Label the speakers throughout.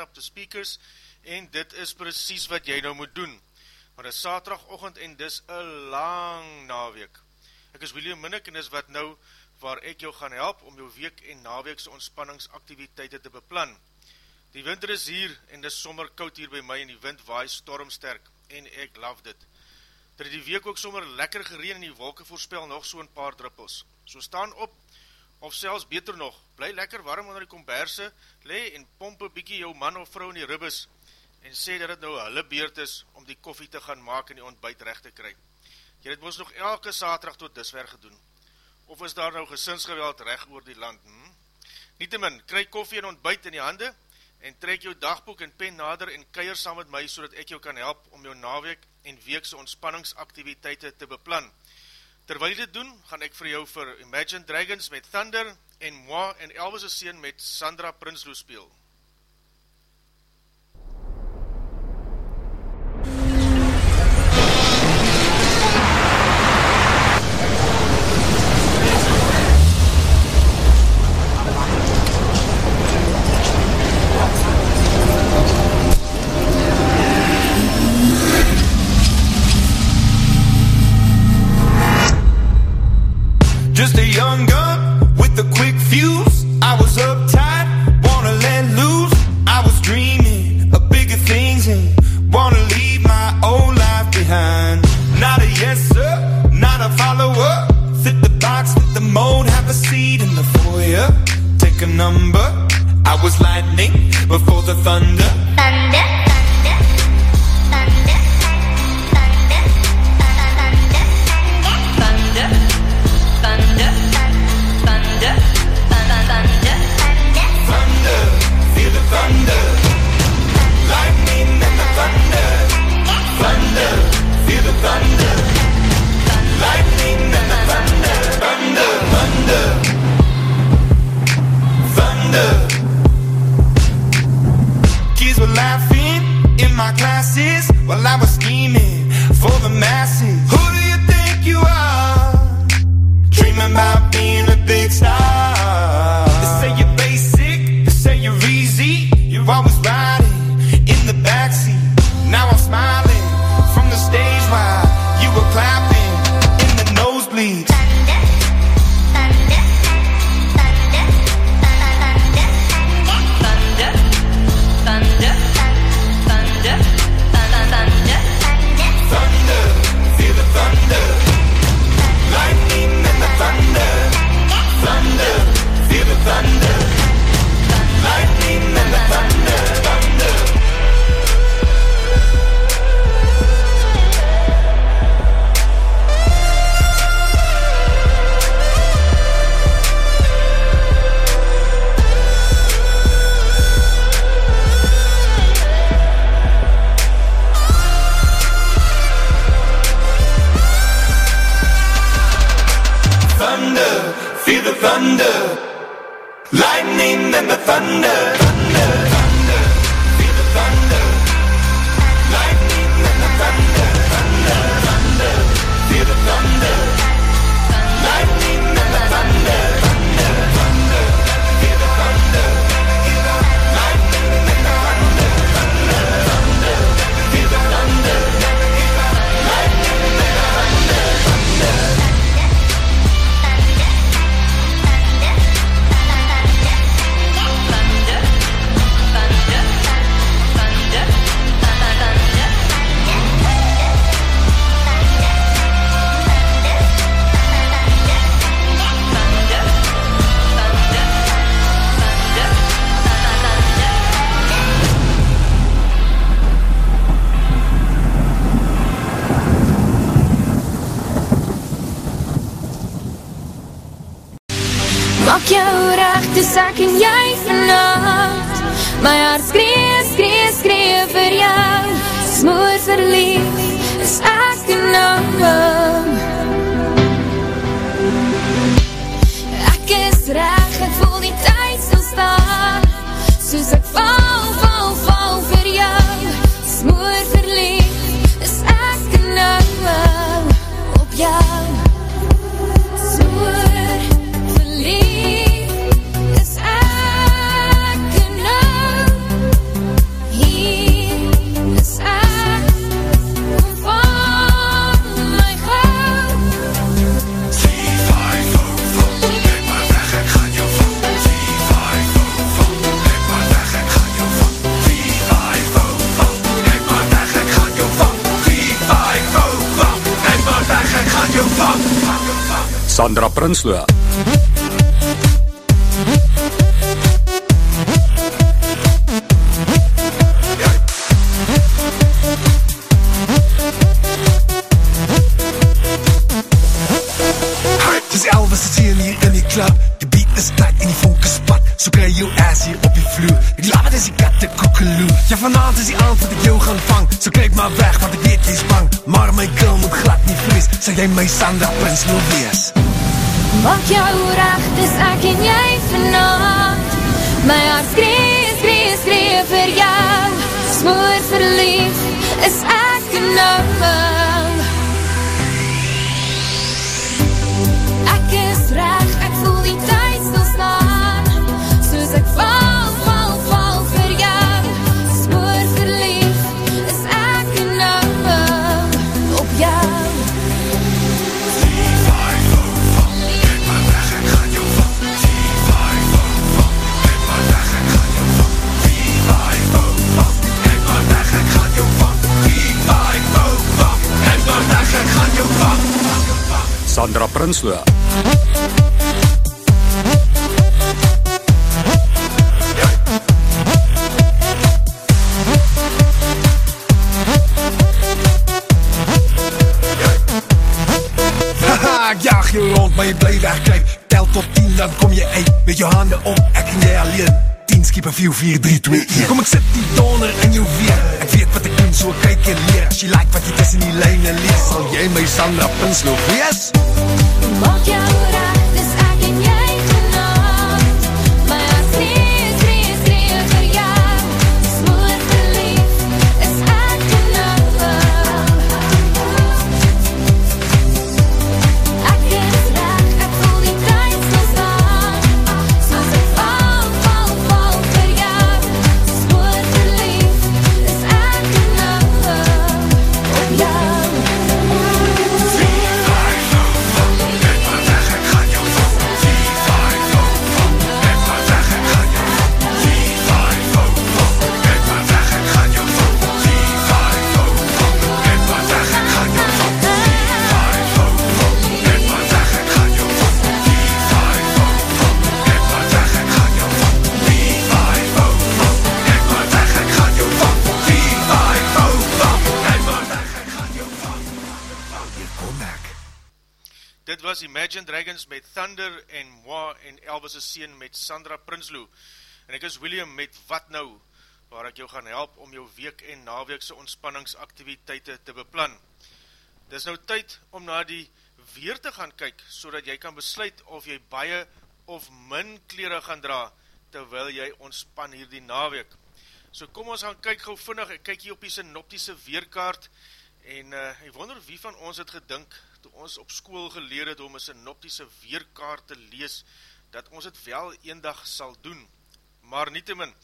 Speaker 1: Up The Speakers
Speaker 2: en dit is precies wat jy nou moet doen. Maar dit is saterdagochtend en dis een lang naweek. Ek is William Minnick en dis wat nou waar ek jou gaan help om jou week en naweekse ontspanningsaktiviteite te beplan. Die winter is hier en dis sommer koud hier by my en die wind waai stormsterk en ek love dit. Dit die week ook sommer lekker gereen en die wolke voorspel nog so een paar druppels. So staan op Of selfs beter nog, bly lekker warm onder die komberse, le en pomp een bykie jou man of vrou in die ribbes en sê dat het nou hulle beurt is om die koffie te gaan maak en die ontbijt recht te kry. Jy het ons nog elke saterdag tot disver gedoen. Of is daar nou gesinsgeweld recht oor die land? Hm? Nietemin, kry koffie en ontbijt in die hande en trek jou dagboek en pen nader en keier saam met my so ek jou kan help om jou naweek en weekse ontspanningsaktiviteite te beplan. Terwyl jy dit doen, gaan ek vir jou vir Imagine Dragons met Thunder en Moi en Elvis' Seen met Sandra Prinsloo speel.
Speaker 3: Maak jou recht, dis ek en jy vanavond My hart skree, skree, skree vir jou. Smoor verlief, is ek en Ek is recht, ek voel die tyd stil staan. Soos ek val,
Speaker 4: Sandra Prinsloo.
Speaker 5: Dis Elvis is hier hier in die klub Die beat is tight en die vonk is pad So kry jou ass hier op die vloer. Die laat is die katte koekeloe. Ja vanavond is die aand wat ek jou gaan vang. So kyk maar weg want ek weet jy is bang. Maar my girl moet glad nie vrees Sal jy my Sandra Prins wil wees
Speaker 3: Maak jou recht, dis ek en jy vanavond My hart skree, skree, skree vir jou Smoor verlief, is ek nou Ek is recht, ek voel die tyd
Speaker 4: Prinsloo.
Speaker 5: Ek jaag jou rond maar jy bly wegkruip Tel tot 10 dan kom jy uit Met jou hande op, ek en jy alleen. 10 skiep 4, 4, 3, 2, 1 Kom ek sit die donder in jou weer. Ek weet wat ek doen, so kyk en leer. As jy like wat jy tussen die lijne lees Sal jy my Sandra Pinslow wees?
Speaker 2: Imagine Dragons met Thunder en Moi en Elvis' seen met Sandra Prinsloo. En ek is William met Wat Nou, waar ek jou gaan help om jou week en naweekse ontspanningsaktiviteite te beplan. Dis nou tyd om na die weer te gaan kyk, so jy kan besluit of jy baie of min kleren gaan dra, terwyl jy ontspan hier die naweek. So kom ons gaan kyk gauw vinnig, ek kyk hier op die synoptiese weerkaart, en uh, ek wonder wie van ons het gedink, toe ons op school geleer het om een synoptiese weerkaart te lees, dat ons het wel een dag sal doen, maar nie te min,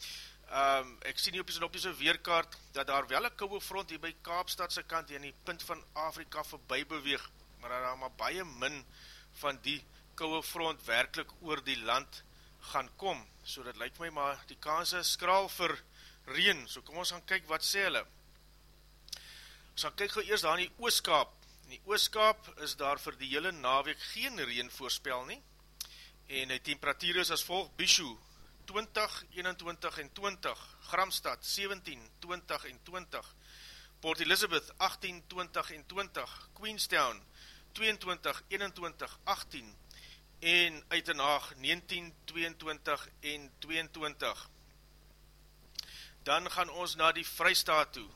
Speaker 2: um, ek sien hier op die synoptiese weerkaart, dat daar wel een kouwe front hier by Kaapstadse kant, hier in die punt van Afrika voorbij beweeg, maar daar maar baie min van die kouwe front werkelijk oor die land gaan kom, so dat lyk my maar die kans is skraal vir reen, so kom ons gaan kyk wat sê hulle. Ons gaan kyk gauw eerst daar in die ooskaap. In die ooskaap is daar vir die hele naweek geen reen voorspel nie, en die temperatuur is as volg Bishu 20, 21 en 20, Gramstad 17, 20 en 20, Port Elizabeth 18, 20 en 20, Queenstown 22, 21, 18 en Uitenhaag 19, 22 en 22 dan gaan ons na die Vrystaat toe,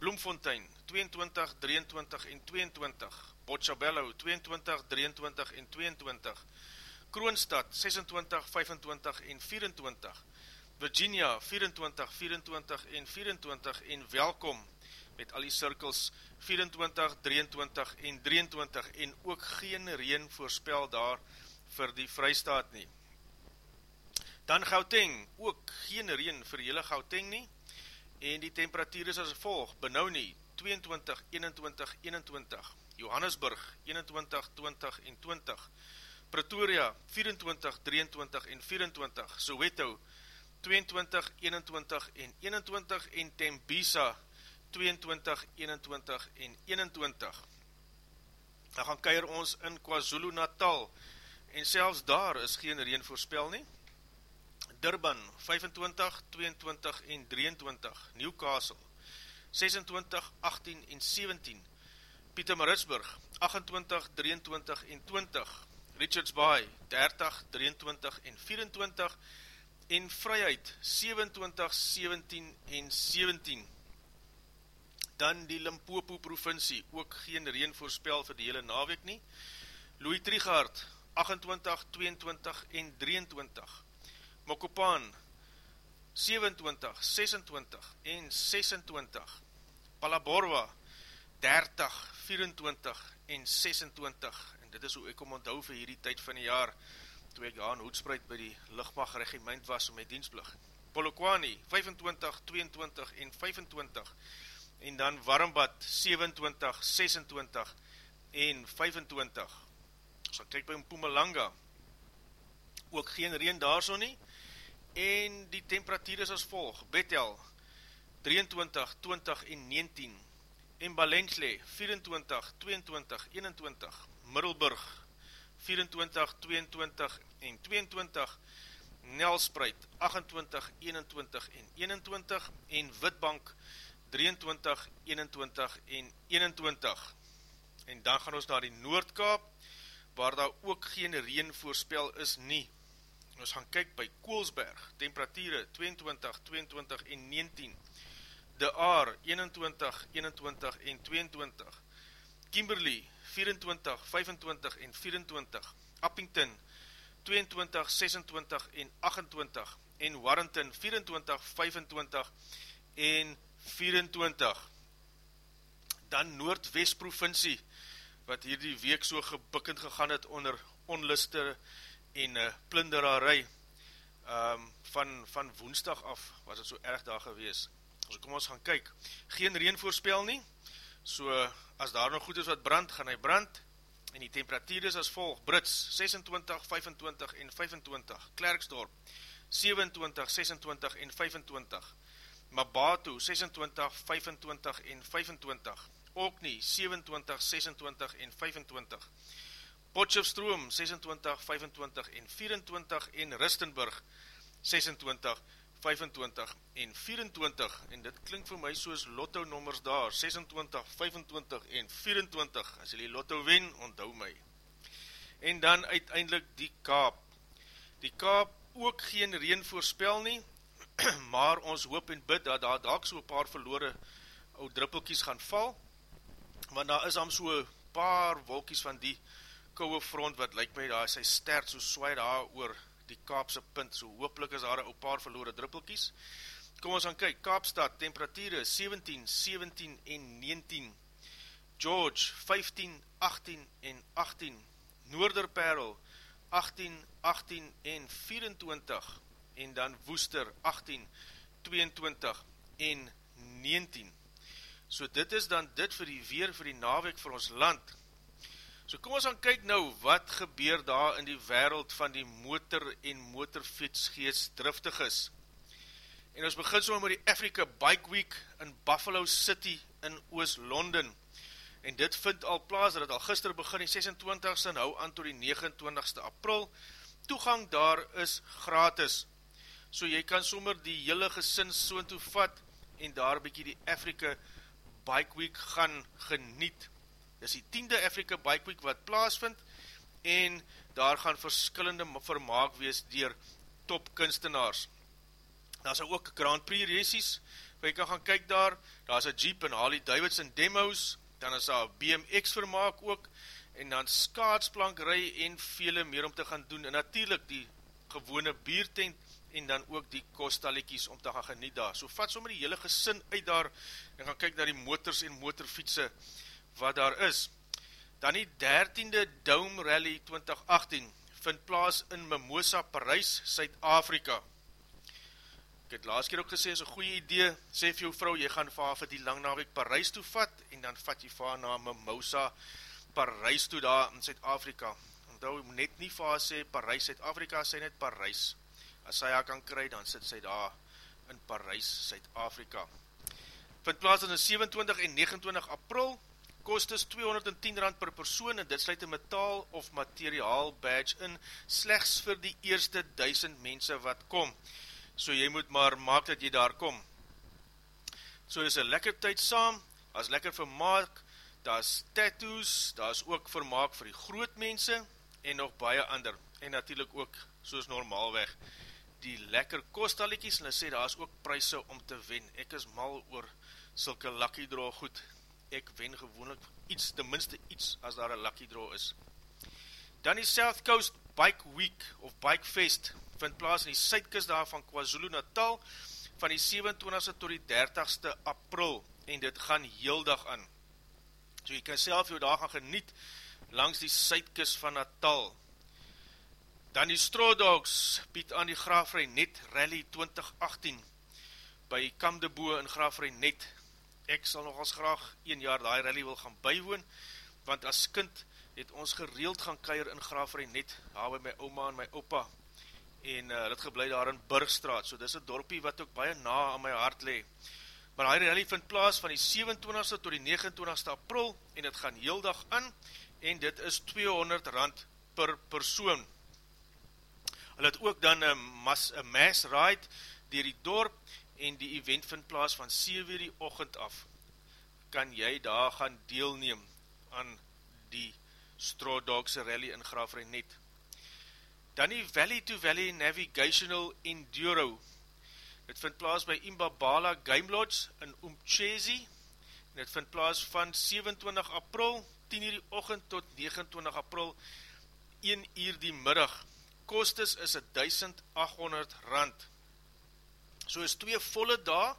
Speaker 2: Bloemfontein, 22, 23 en 22, Bochabello, 22, 23 en 22, Kroonstad, 26, 25 en 24, Virginia, 24, 24 en 24, en welkom met al die cirkels, 24, 23 en 23, en ook geen reen voorspel daar vir die Vrystaat nie. Dan Gauteng, ook geen reen vir hele Gauteng nie, en die temperatuur is as volg, Benoni 22, 21, 21, Johannesburg 21, 20 en 20, Pretoria 24, 23 en 24, Soweto 22, 21 en 21 en Tembisa 22, 21 en 21. Dan gaan keir ons in KwaZulu Natal en selfs daar is geen reen voorspel nie. Durban 25, 22 en 23, Newcastle 26, 18 en 17, Pieter Maritsburg 28, 23 en 20, Richards Bay 30, 23 en 24 en Vryheid 27, 17 en 17. Dan die Limpopo provincie, ook geen reen voorspel vir die hele naweek nie. Louis Trigard 28, 22 en 23. Mokopan 27, 26 en 26 Palaborwa 30, 24 en 26 en dit is hoe ek om onthou vir hierdie tyd van die jaar toe ek daar in Hoedspreid by die lichtmachtregiment was om my dienstplig Polokwani 25, 22 en 25 en dan Warmbad 27, 26 en 25 so kyk by Mpumalanga. Ook geen reen daar so nie. En die temperatuur is as volg, Bethel 23, 20 en 19, en Balensley 24, 22, 21, Middelburg 24, 22 en 22, Nelspreid 28, 21 en 21, en Witbank 23, 21 en 21. En dan gaan ons naar die Noordkaap, waar daar ook geen reen voorspel is nie, ons gaan kyk by Koolsberg, temperatuur 22, 22 en 19, De Aar 21, 21 en 22, Kimberley 24, 25 en 24, Uppington 22, 26 en 28, en Warrington 24, 25 en 24. Dan Noordwest provincie, wat hier die week so gebukkend gegaan het onder onliste en uh, plinderarij um, van, van woensdag af was het so erg daar gewees. So kom ons gaan kyk. Geen reen voorspel nie, so as daar nog goed is wat brand, gaan hy brand, en die temperatuur is as volg, Brits 26, 25 en 25, Klerksdorp 27, 26 en 25, Mabatu 26, 25 en 25, Okni 27, 26 en 25, Potchefstroom 26, 25 en 24 en Ristenburg 26, 25 en 24 en dit klink vir my soos lotto nommers daar 26, 25 en 24 as jy die lotto wen, onthou my. En dan uiteindelik die Kaap. Die Kaap ook geen reen voorspel nie maar ons hoop en bid dat daar daak so paar verloore ou druppelkies gaan val. Want daar is am so paar wolkies van die kouwe front wat lyk my daar, sy stert so swaai daar oor die Kaapse punt, so hoopelik is daar een paar verloore druppelkies. Kom ons gaan kyk, Kaapstad, temperatuur 17, 17 en 19, George, 15, 18 en 18, Noorderperl, 18, 18 en 24, en dan Woester, 18, 22 en 19. So dit is dan dit vir die weer vir die naweek vir ons land. So kom ons gaan kyk nou wat gebeur daar in die wereld van die motor en motorfietsgees driftig is. En ons begin so met die Africa Bike Week in Buffalo City in Oost-London. En dit vind al plaas, dat het al gister begin die 26ste en hou aan tot die 29ste april. Toegang daar is gratis. So jy kan sommer die hele gesin so toe vat en daar bykie die Africa Bike Week gaan geniet. Dis die tiende Afrika Bike Week wat plaasvind en daar gaan verskillende vermaak wees dier top kunstenaars. Daar is ook Grand Prix races, waar jy kan gaan kyk daar, daar is een Jeep en Harley Davidson demos, dan is daar BMX vermaak ook, en dan skaatsplankerij en vele meer om te gaan doen, en natuurlijk die gewone biertent, en dan ook die kostaliekies om te gaan geniet daar. So vat sommer die hele gesin uit daar, en gaan kyk naar die motors en motorfietse, wat daar is. Dan die 13de Dome Rally 2018 vind plaas in Mimosa, Parijs, Suid-Afrika. Ek het laatst keer ook gesê, is een goeie idee, sê vir jou vrou, jy gaan vir vir die lang naweek Parijs toe vat, en dan vat jy vir na Mimosa, Parijs toe daar in Suid-Afrika. Onthou, net nie vir haar sê Parijs, Suid-Afrika, sy net Parijs. As sy haar kan kry, dan sit sy daar in Parijs, Suid-Afrika. Vind plaas in 27 en 29 april, kost is 210 rand per persoon en dit sluit een metaal of materiaal badge in slechts vir die eerste duisend mense wat kom. So jy moet maar maak dat jy daar kom. So is een lekker tyd saam, as lekker vermaak, daar is tattoos, daar is ook vermaak vir die groot mense en nog baie ander. En natuurlijk ook, soos normaalweg, die lekker kostaliekies en hulle sê daar is ook prijse om te wen. Ek is mal oor sulke lucky draw goed, ek wen gewoonlik iets, tenminste iets, as daar een lucky draw is. Dan die South Coast Bike Week, of Bike Fest, vind plaas in die Suidkust daar van KwaZulu Natal, van die 27ste tot die 30ste april, en dit gaan heel dag aan. So jy kan self jou daar gaan geniet, langs die Suidkust van Natal. Dan die Straw Dogs, bied aan die Graafrij Net Rally 2018, by Kamdeboe in Graafrij Net, ek sal nog als graag een jaar die rally wil gaan bywoon, want as kind het ons gereeld gaan keir in Graafrij net, daar by my oma en my opa, en uh, dit geblei daar in Burgstraat, so dis een dorpie wat ook baie na aan my hart le. Maar die rally vind plaas van die 27ste tot die 29ste april, en dit gaan heel dag aan, en dit is 200 rand per persoon. Hulle het ook dan een mass, mass ride dier die dorp, en die event vind plaas van 7 uur die ochend af, kan jy daar gaan deelneem aan die Straw Dogs Rally in Graafreinet. Dan die Valley to Valley Navigational Enduro. Dit vind plaas by Imbabala Game Lodge in Umchezi. En dit vind plaas van 27 april, 10 uur die ochend tot 29 april, 1 uur die middag. Kostes is 1800 rand. So is twee volle dag,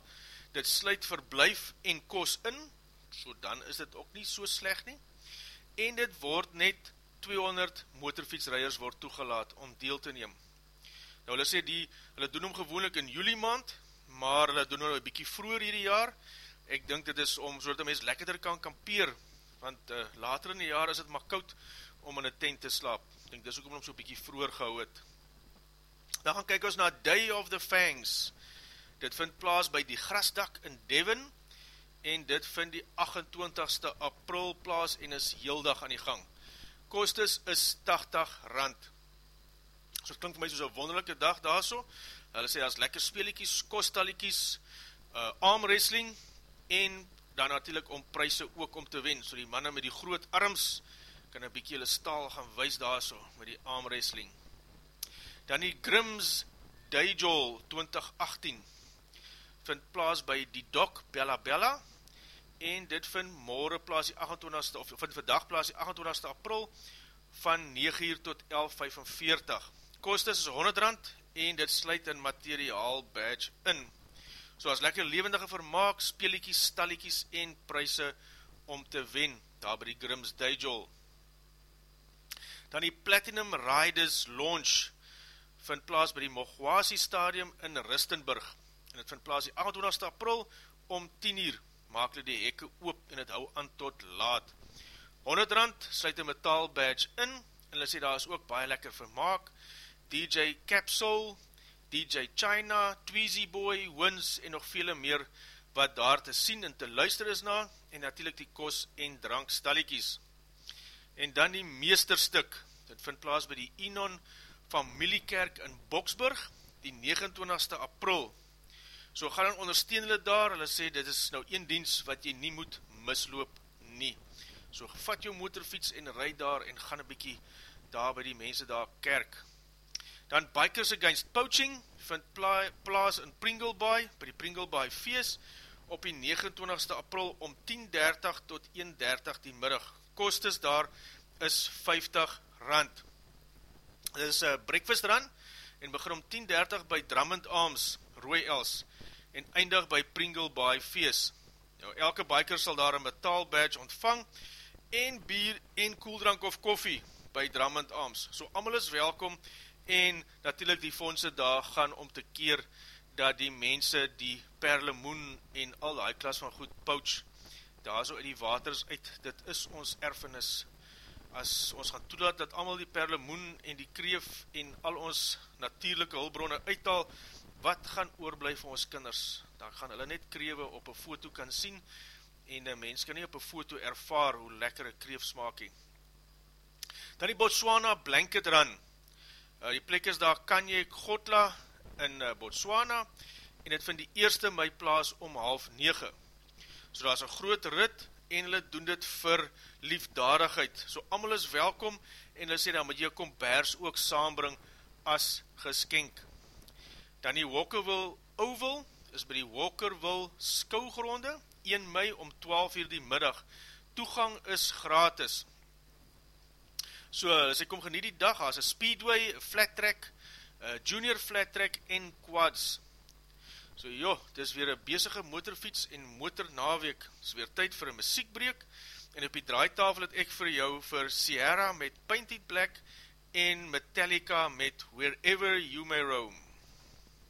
Speaker 2: dit sluit verblijf en kos in, so dan is dit ook nie so sleg nie, en dit word net 200 motorfietsrijders word toegelaat om deel te neem. Nou hulle sê die, hulle doen hom gewoonlik in juli maand, maar hulle doen hom een bykie vroeger hierdie jaar, ek dink dit is om so dat mens lekkerder kan kampeer, want uh, later in die jaar is het maar koud om in een tent te slaap, ek dink dit is ook om hom so bykie vroeger gehou het. Dan gaan kyk ons na Day of the Fangs, Dit vind plaas by die grasdak in Devon en dit vind die 28ste april plaas en is heel dag aan die gang. Kostes is 80 rand. So klink vir my soos een wonderlijke dag daar so. Hulle sê as lekker speeliekies, kostaliekies, uh, armwrestling en dan natuurlijk om prijse ook om te wen. So die manne met die groot arms kan een bykie hulle staal gaan wees daar so met die armwrestling. Dan die Grims Dijol 2018 vind plaas by die Dok Bella Bella en dit vind morgen plaas die 28ste, of vind vandag plaas die 28ste april van 9 uur tot 11.45. Kostes is 100 rand en dit sluit in materiaal badge in. So as lekker levendige vermaak, speeliekies, stalliekies en pryse om te wen, daar by die Grims Dijol. Dan die Platinum Riders Launch vind plaas by die Mogwasi Stadium in Ristenburg. En het vind plaas die 28 april om 10 uur. Maak hulle die hekke oop en het hou aan tot laat. 100 rand sluit een metaal badge in en hulle sê daar is ook baie lekker vermaak. DJ Capsule, DJ China, Tweezy Boy, Wins en nog vele meer wat daar te sien en te luister is na en natuurlijk die kos en drank stalliekies. En dan die meesterstuk, dit vind plaas by die Inon Familiekerk in Boksburg, die 29ste april. So gaan dan ondersteun hulle daar, hulle sê dit is nou een dienst wat jy nie moet misloop nie. So vat jou motorfiets en rijd daar en gaan een bykie daar by die mense daar kerk. Dan Bikers Against Poaching vind pla plaas in Pringle Bay, by die Pringle Bay feest, op die 29ste april om 10.30 tot 1.30 die middag. Kostes daar is 50 rand. Dit is een breakfast run en begin om 10.30 by Drummond Arms, Roy Els, en eindig by Pringle Bay feest. Nou, elke biker sal daar een metaal badge ontvang en bier en koeldrank of koffie by Drummond Arms. So, amal is welkom en natuurlijk die fondse daar gaan om te keer dat die mense die perlemoen en al die klas van goed pouch, daar so in die waters uit, dit is ons erfenis, as ons gaan toelaat dat allemaal die perlemoen en die kreef en al ons natuurlijke hulbronne uithaal, wat gaan oorblij vir ons kinders, dan gaan hulle net krewe op een foto kan sien, en een mens kan nie op een foto ervaar hoe lekker een kreef smaak heen. Dan die Botswana Blanket Run, uh, die plek is daar Kanye Gotla, in uh, Botswana en het vind die eerste mei plaas om half 9. So daar is een groot rit en hulle doen dit vir liefdadigheid. So allemaal is welkom en hulle sê dan moet jy kom bers ook saambring as geskenk. Dan die Walkerville Oval is by die Walkerville skouwgronde 1 mei om 12 uur die middag. Toegang is gratis. So, as ek kom geniet die dag, as een speedway, flat track, uh, junior flat track en quads. So joh, dit is weer een bezige motorfiets en motor naweek. Het is weer tyd vir een muziekbreek en op die draaitafel het ek vir jou vir Sierra met Painted Black en Metallica met Wherever You May Roam.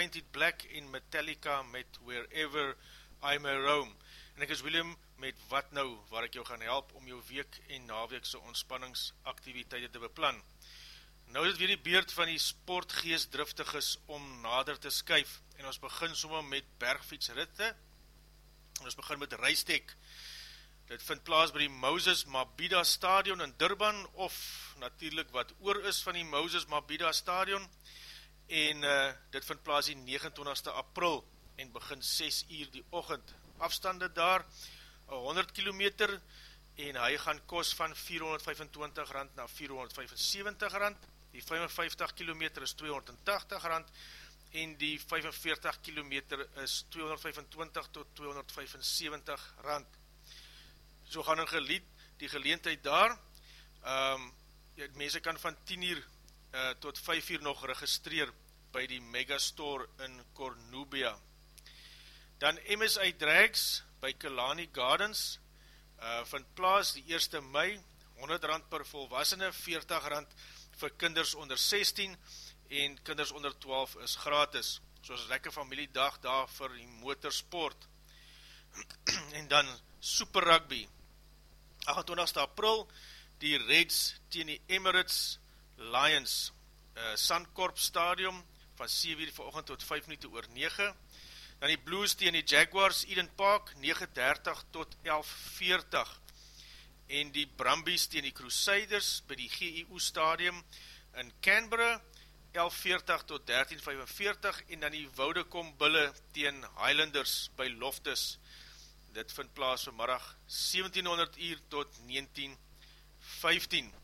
Speaker 2: Painted Black en Metallica met Wherever I May Roam. En ek is William met Wat Nou, waar ek jou gaan help om jou week en naweekse ontspanningsaktiviteite te beplan. Nou is het weer die beurt van die sportgeestdriftiges om nader te skuif en ons begin somme met bergfietsritte en ons begin met reistek. Dit vind plaas by die Moses Mabida Stadion in Durban of natuurlijk wat oor is van die Moses Mabida Stadion en uh, dit vind plaas die 29ste april en begin 6 uur die ochend. Afstande daar 100 kilometer en hy gaan kos van 425 rand na 475 rand. Die 55 kilometer is 280 rand en die 45 kilometer is 225 tot 275 rand. So gaan een gelied, die geleentheid daar, um, mense kan van 10 uur uh, tot 5 uur nog registreer by die Megastore in Cornubia. Dan MSI Drags by Kalani Gardens uh, vind plaas die 1 mei, 100 rand per volwassene, 40 rand vir kinders onder 16 en kinders onder 12 is gratis. Soos lekker familiedag daar vir die motorsport. en dan Super Rugby. 28 april, die Reds teen die Emirates Lions uh, Sandkorp Stadium van 7 uur verochtend tot 5 minuten oor 9. Dan die Blues teen die Jaguars Eden Park 9.30 tot 11.40. En die Brumbies teen die Crusaders by die GEU Stadium in Canberra 11.40 tot 13.45 en dan die Woudekom Bulle teen Highlanders by Loftus. Dit vind plaas vanmiddag 1700 uur tot 19.15.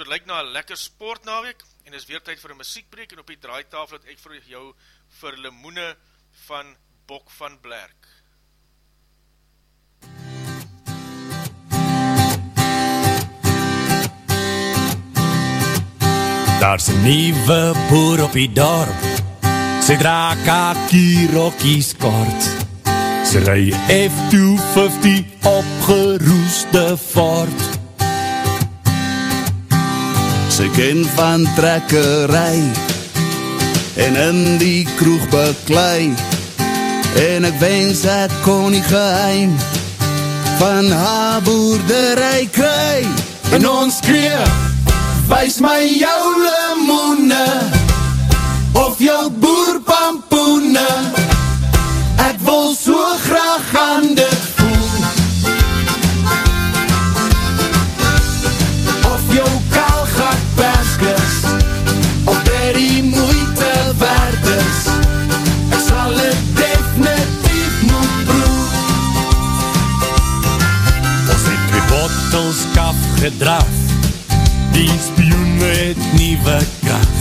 Speaker 2: So het lyk na een lekker sport naweek en is weer tyd vir een muziekbreek en op die draaitafel het ek vir jou vir limoene van Bok van Blerk.
Speaker 6: Daar's een nieuwe boer op die dorp. Sy dra kakie rokkies kort. Sy rui F-250 opgeroeste fort
Speaker 7: Sy ken van trekkerij En in die kroeg beklui En ek wens ek kon die geheim Van haar boerderij kry. En ons kreeg Wys my jou limoene Of jou boerpampoene. Ek wil so graag aan dit
Speaker 6: kaf gedraf. Die spioen het nieuwe kracht.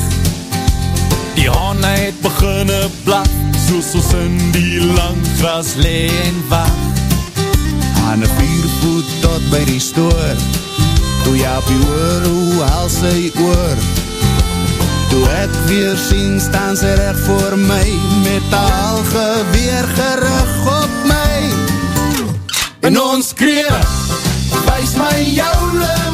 Speaker 6: Die hane het beginne blak Soos ons in die lang gras lee en wacht
Speaker 7: Aan een viervoet tot by die stoor. Toe jy op die oor, hoe haal sy oor? Toe ek weer sien, staan sy recht voor my Met al geweer gerig op my. En ons kreeg, wys my jou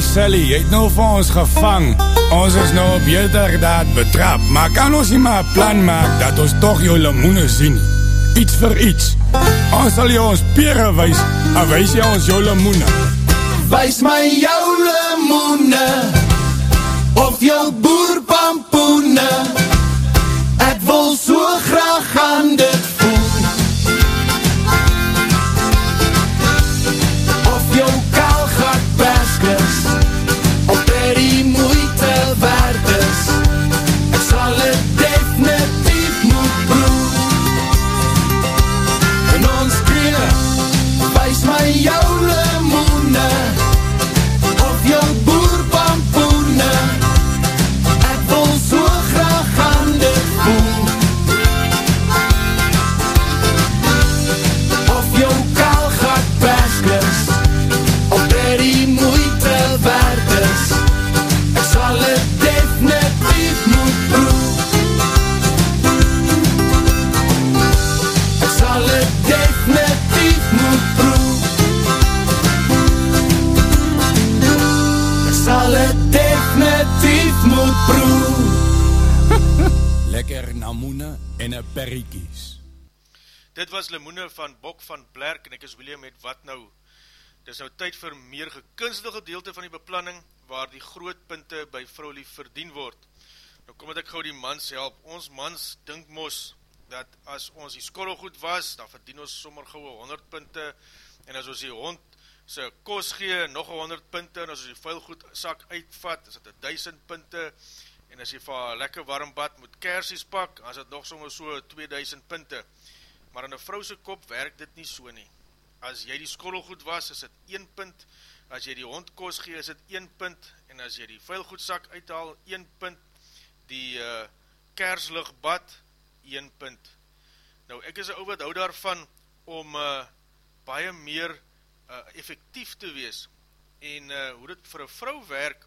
Speaker 8: Ok Sally, jy het nou vir ons gevang. Ons is nou op heelterdaad betrap Maar kan ons nie maar plan maak Dat ons toch jou limoene sien Iets vir iets. Ons sal jou ons pere wees En wees jy ons jou limoene
Speaker 7: Wys my jou limoene Of jou boerpampoene. Ek wil so graag aan dit Limoene
Speaker 2: van Bok van Blerk en ek is William met wat nou. Dit is nou tyd vir meer gekunstelde gedeelte van die beplanning waar die groot punte by vrouwlie verdien word. Nou kom het ek gauw die mans help. Ons mans dink mos dat as ons die skorrelgoed was, dan verdien ons sommer gauw 100 punte en as ons die hond sy kos gee, nog 100 punte en as ons die vuilgoed sak uitvat, is dit 1000 punte en as jy vir lekker warm bad moet kersies pak, is dit nog sommer so 2000 punte. Maar in een vrouwse kop werk dit nie so nie. As jy die skorrelgoed was, is dit 1 punt, as jy die hond kos gee, is dit 1 punt, en as jy die vuilgoedzak uithaal, 1 punt, die uh, kerslig bad, 1 punt. Nou, ek is een ou wat hou daarvan om uh, baie meer uh, effectief te wees, en uh, hoe dit vir een vrou werk,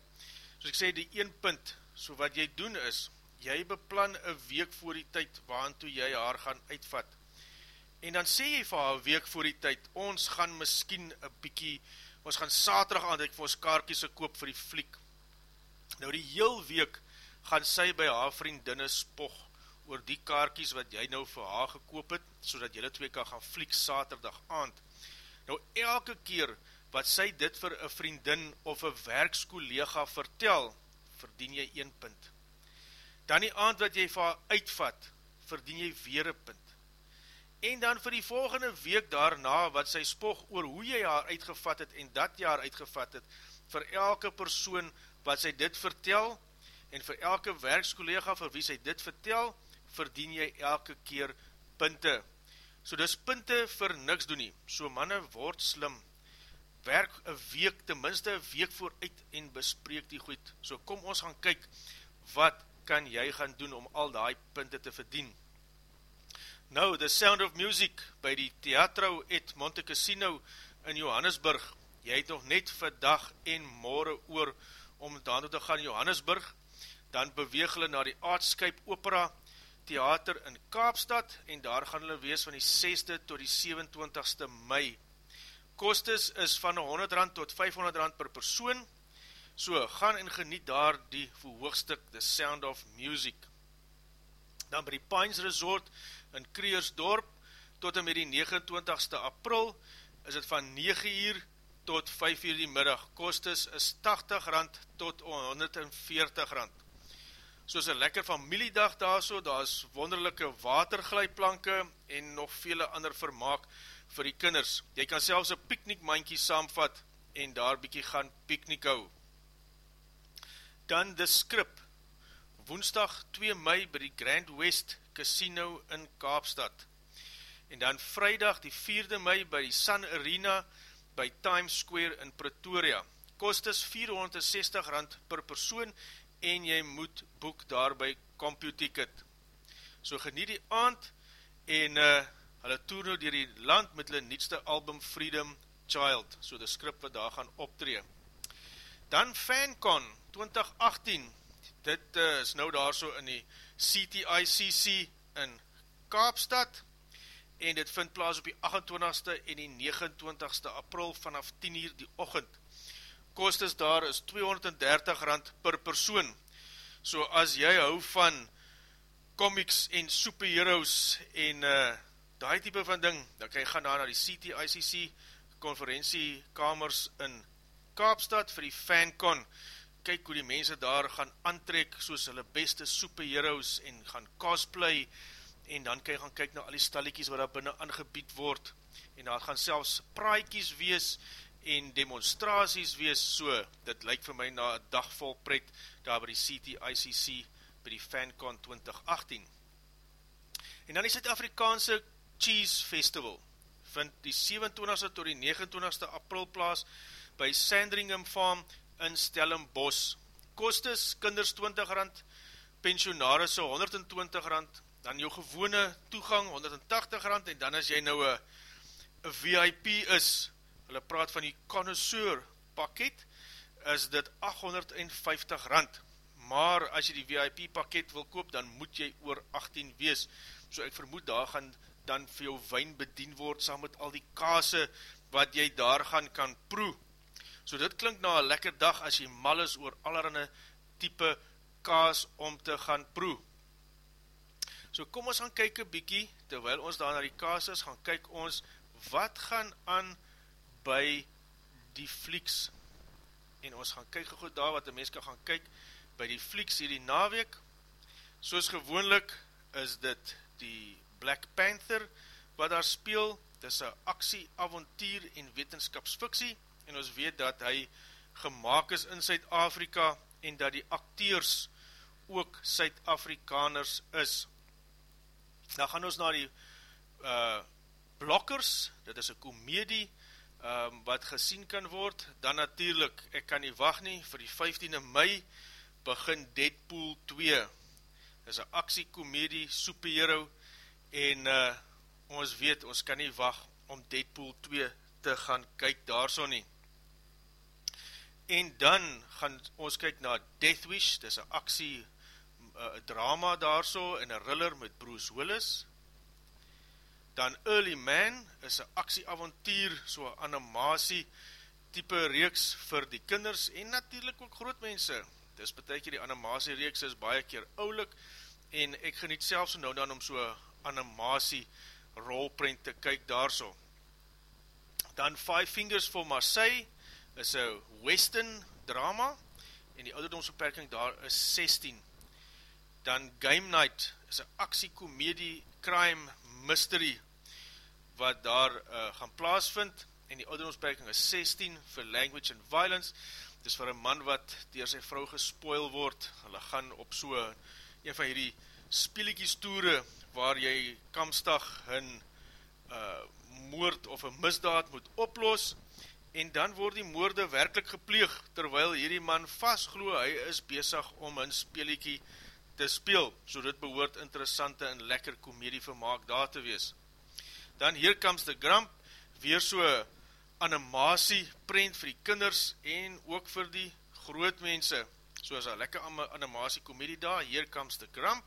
Speaker 2: soos ek sê, die 1 punt, so wat jy doen is, jy beplan een week voor die tyd, waarin toe jy haar gaan uitvat, en dan sê jy vir haar week voor die tyd, ons gaan miskien een bykie, ons gaan saterig aan, dat ek vir ons kaartjes koop vir die fliek. Nou die heel week, gaan sy by haar vriendinne spog, oor die kaartjes wat jy nou vir haar gekoop het, so dat jylle twee kan gaan fliek saterdag aand. Nou elke keer, wat sy dit vir een vriendin, of een werkskollega vertel, verdien jy 1 punt. Dan die aand wat jy vir haar uitvat, verdien jy weer 1 punt. En dan vir die volgende week daarna, wat sy spog oor hoe jy haar uitgevat het, en dat jy haar uitgevat het, vir elke persoon wat sy dit vertel, en vir elke werkskollega vir wie sy dit vertel, verdien jy elke keer punte. So dis punte vir niks doen nie. So manne, word slim. Werk een week, tenminste een week vooruit en bespreek die goed. So kom ons gaan kyk, wat kan jy gaan doen om al die punte te verdien. Nou, The Sound of Music by die Teatro et Monte Cassino in Johannesburg. Jy het nog net vandag en morgen oor om daar te gaan Johannesburg. Dan beweeg hulle na die Aardskype Opera Theater in Kaapstad en daar gaan hulle wees van die 6ste tot die 27ste mei. Kostes is van 100 rand tot 500 rand per persoon. So, gaan en geniet daar die verhoogstuk The Sound of Music. Dan by die Pines Resort in Kreersdorp tot en met die 29ste april is het van 9 uur tot 5 uur die middag. Kostes is 80 rand tot 140 rand. Soos een lekker familiedag daar so, daar is wonderlijke waterglijplanke en nog vele ander vermaak vir die kinders. Jy kan selfs een piknikmankie saamvat en daar bykie gaan piknik hou. Dan The Script, woensdag 2 mei by die Grand West Casino in Kaapstad. En dan vrijdag die 4de mei by die Sun Arena by Times Square in Pretoria. Kost is 460 rand per persoon en jy moet boek daar by CompuTicket. So geniet die aand en uh, hulle toer nou dier die land met hulle nietste album Freedom Child, so die skrip wat daar gaan optree. Dan FanCon 2018, dit uh, is nou daar so in die CTICC in Kaapstad, en dit vind plaas op die 28ste en die 29ste april vanaf 10 uur die ochend. Kostes daar is 230 rand per persoon. So as jy hou van comics en superheroes en uh, die type van ding, dan kan jy gaan daar na die CTICC konferentiekamers in Kaapstad vir die FanCon. Kyk hoe die mense daar gaan aantrek soos hulle beste superheroes en gaan cosplay en dan kan jy gaan kyk na al die stalliekies wat daar binnen aangebied word. En daar gaan selfs praaikies wees en demonstraties wees. So, dit lyk vir my na een dag vol pret daar by die CTICC by die FanCon 2018 en dan die Zuid-Afrikaanse Cheese Festival vind die 27ste tot die 29ste april plaas by Sandringham Farm in Stellenbos kostes kinders 20 rand pensionaris so 120 rand dan jou gewone toegang 180 rand en dan as jy nou een VIP is, hulle praat van die connoisseur pakket, is dit 850 rand. Maar as jy die VIP pakket wil koop, dan moet jy oor 18 wees. So ek vermoed daar gaan dan vir jou wijn bedien word, saam met al die kase wat jy daar gaan kan proe. So dit klink na een lekker dag as jy mal is oor allerhande type kaas om te gaan proe. So kom ons gaan kyk een bykie, terwyl ons daar na die kaas is, gaan kyk ons, wat gaan aan by die flieks, en ons gaan kyk goed daar, wat die mens kan gaan kyk, by die flieks hierdie naweek, soos gewoonlik, is dit die Black Panther, wat daar speel, dit is een aksie, avontuur en wetenskapsfiksie, en ons weet dat hy gemaakt is in Suid-Afrika, en dat die acteurs ook Suid-Afrikaners is, Dan gaan ons na die uh, blokkers, dit is een komedie um, wat gesien kan word. Dan natuurlijk, ek kan nie wacht nie, vir die 15e mei begin Deadpool 2. Dit is een actiekomedie, superhero, en uh, ons weet, ons kan nie wacht om Deadpool 2 te gaan kyk daar so nie. En dan gaan ons kyk na Death Wish, dit is een actie uh, drama daar so, en een riller met Bruce Willis. Dan Early Man is een actieavontuur, so een animatie type reeks vir die kinders, en natuurlijk ook groot mense. Dis betek die animatie reeks is baie keer oulik, en ek geniet selfs nou dan om so animatie rolprint te kyk daar so. Dan Five Fingers for Marseille is een western drama, en die ouderdomsbeperking daar is 16 dan Game Night is een actiekomedie, crime, mystery, wat daar uh, gaan plaasvind, en die ouderomsperking is 16 vir language and violence, het is vir een man wat dier sy vrou gespoil word, hulle gaan op so een van hierdie spieliekies-toere, waar jy kamstag hun uh, moord of een misdaad moet oplos, en dan word die moorde werkelijk gepleeg, terwyl hierdie man vastgloe, hy is bezig om een spieliekie te speel, so dit behoort interessante en lekker komedie vermaak daar te wees. Dan hier comes the Grump, weer so animatie prent vir die kinders en ook vir die groot mense, so is een lekker animatie komedie daar, hier comes the Grump.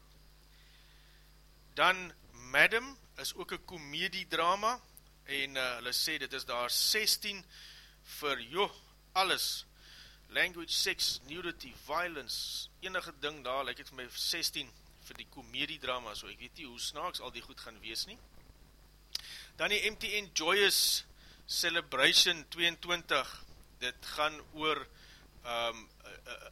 Speaker 2: Dan Madam is ook een komedie drama en uh, hulle sê dit is daar 16 vir joh, alles, language, sex, nudity, violence, enige ding daar, like het vir my 16 vir die komediedrama, so ek weet nie hoe snaaks al die goed gaan wees nie. Dan die MTN Joyous Celebration 22, dit gaan oor um,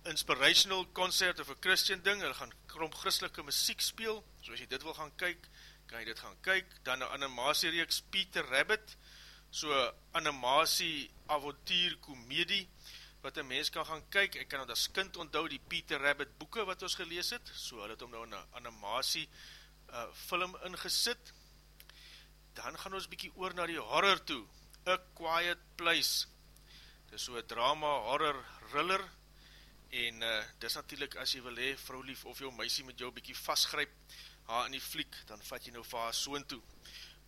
Speaker 2: inspirational concert of a Christian ding, hulle gaan krom christelike muziek speel, so as jy dit wil gaan kyk, kan jy dit gaan kyk, dan een animatie reeks Peter Rabbit, so animatie avontuur komedie, wat een mens kan gaan kyk, ek kan nou as kind onthou die Peter Rabbit boeken wat ons gelees het, so hulle het om nou in een animatie uh, film ingesit, dan gaan ons bykie oor na die horror toe, A Quiet Place, dit is so drama, horror, thriller, en uh, dis natuurlijk as jy wil hee, vrou lief, of jou meisie met jou bykie vastgryp, haar in die fliek, dan vat jy nou vir haar soon toe,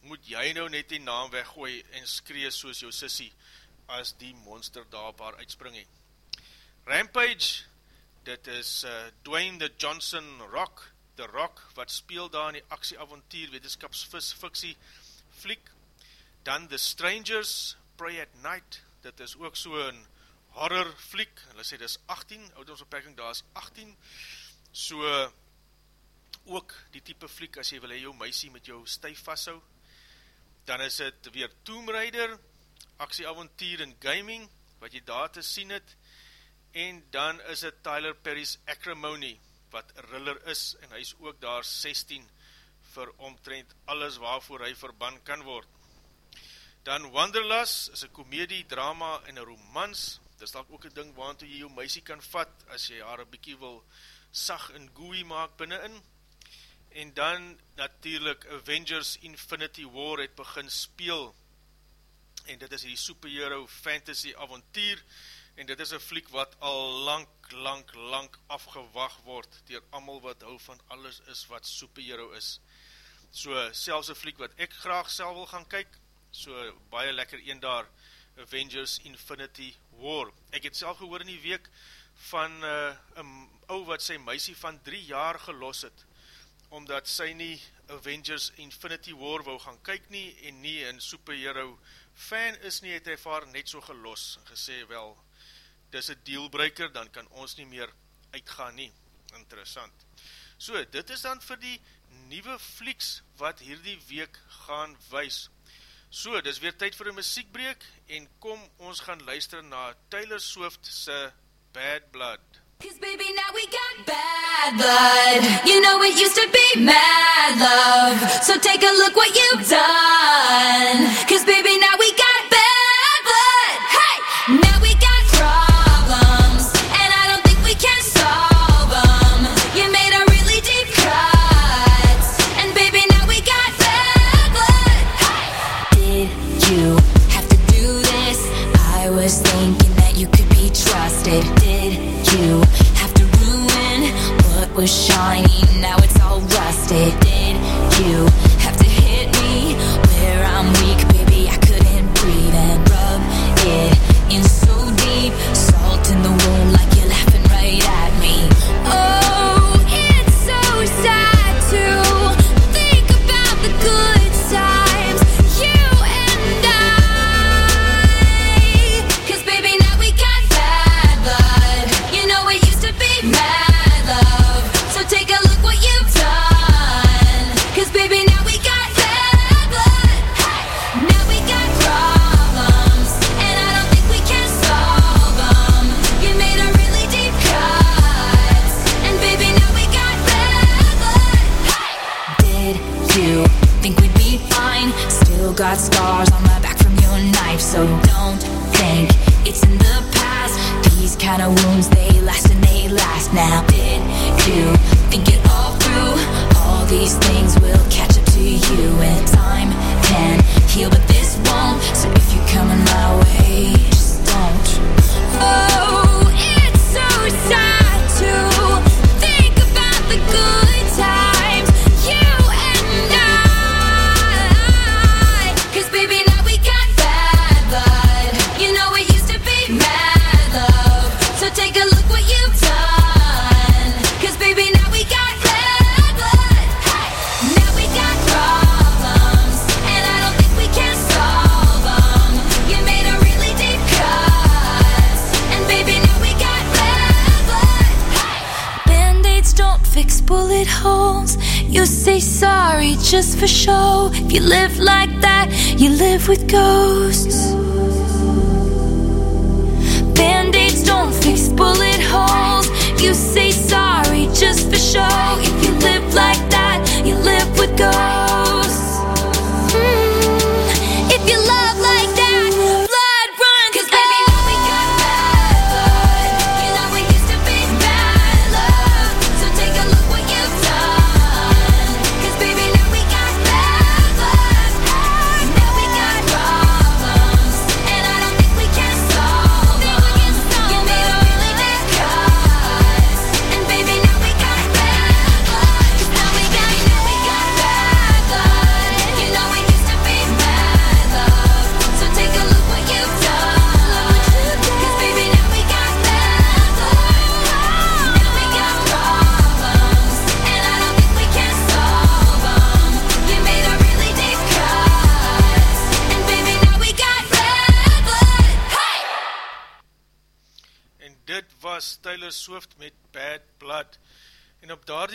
Speaker 2: moet jy nou net die naam weggooi, en skree soos jou sissie, as die monster daar op haar uitspring het. Rampage, dit is uh, Dwayne the Johnson Rock, The Rock, wat speel daar in die actieavontuur, wetenskapsfiksie fliek. Dan The Strangers, Pray at Night, dit is ook so een horror fliek, hulle sê dit is 18, oudersopmerking daar is 18, so ook die type fliek, as jy wil hee jou meisie met jou stuif vasthou. Dan is het weer Tomb Raider, actieavontuur en gaming, wat jy daar te sien het, en dan is het Tyler Perry's Acrimony, wat riller is, en hy is ook daar 16 vir omtrent alles waarvoor hy verban kan word. Dan Wanderlust is een komedie, drama en een romans, dit is ook een ding waantoe jy jou meisie kan vat, as jy haar een bykie wil sag en gooey maak binnenin, en dan natuurlijk Avengers Infinity War het begin speel, en dit is die superhero fantasy avontuur, en dit is een fliek wat al lang, lang, lang afgewacht word, dier amal wat hou van alles is wat superhero is. So, selfs een fliek wat ek graag sel wil gaan kyk, so baie lekker een daar, Avengers Infinity War. Ek het self gehoor in die week van uh, een ou wat sy meisie van drie jaar gelos het, omdat sy nie Avengers Infinity War wou gaan kyk nie, en nie een superhero fan is nie, het hy vaar net so gelos, en gesê, wel, dis een dealbreaker, dan kan ons nie meer uitgaan nie. interessant. So, dit is dan vir die nieuwe flieks wat hierdie week gaan wees. So, dis weer tyd vir een muziekbreek en kom ons gaan luister na Taylor Swift se Bad Blood.
Speaker 3: Cause baby now we got bad blood. You know it used to be mad love. So take a look what you've done. Cause baby now we got shiny? Now it's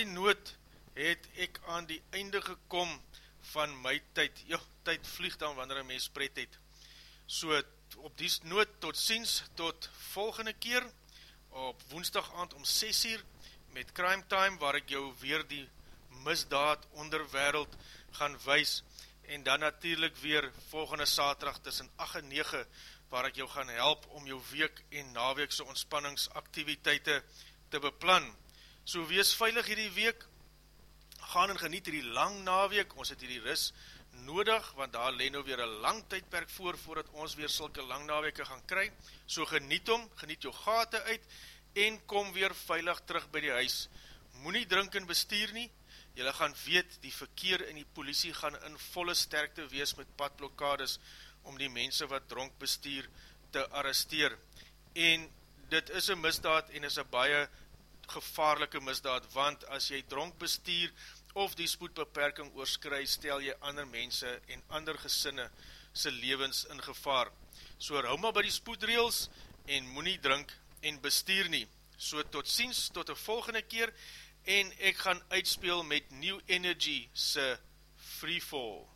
Speaker 2: Daardie noot het ek aan die einde gekom van my tyd. Jo, tyd vlieg dan wanneer een mens pret het. So, op die noot tot ziens, tot volgende keer, op woensdag aand om 6 uur, met Crime Time, waar ek jou weer die misdaad onderwereld gaan wys, en dan natuurlijk weer volgende saterdag tussen 8 en 9, waar ek jou gaan help om jou week en naweekse ontspanningsaktiviteite te beplan. So wees veilig hierdie week, gaan en geniet hierdie lang naweek, ons het hierdie ris nodig, want daar leen nou weer een lang tydperk voor, voordat ons weer sulke lang naweke gaan kry. So geniet om, geniet jou gate uit, en kom weer veilig terug by die huis. Moe nie drink en bestuur nie, jylle gaan weet, die verkeer en die politie gaan in volle sterkte wees met padblokkades, om die mense wat dronk bestuur te arresteer. En dit is een misdaad en is een baie gevaarlike misdaad, want as jy dronk bestuur of die spoedbeperking oorskry, stel jy ander mense en ander gesinne sy levens in gevaar. So hou maar by die spoedreels en moet nie drink en bestuur nie. So tot ziens, tot die volgende keer, en ek gaan uitspeel met New Energy se Freefall.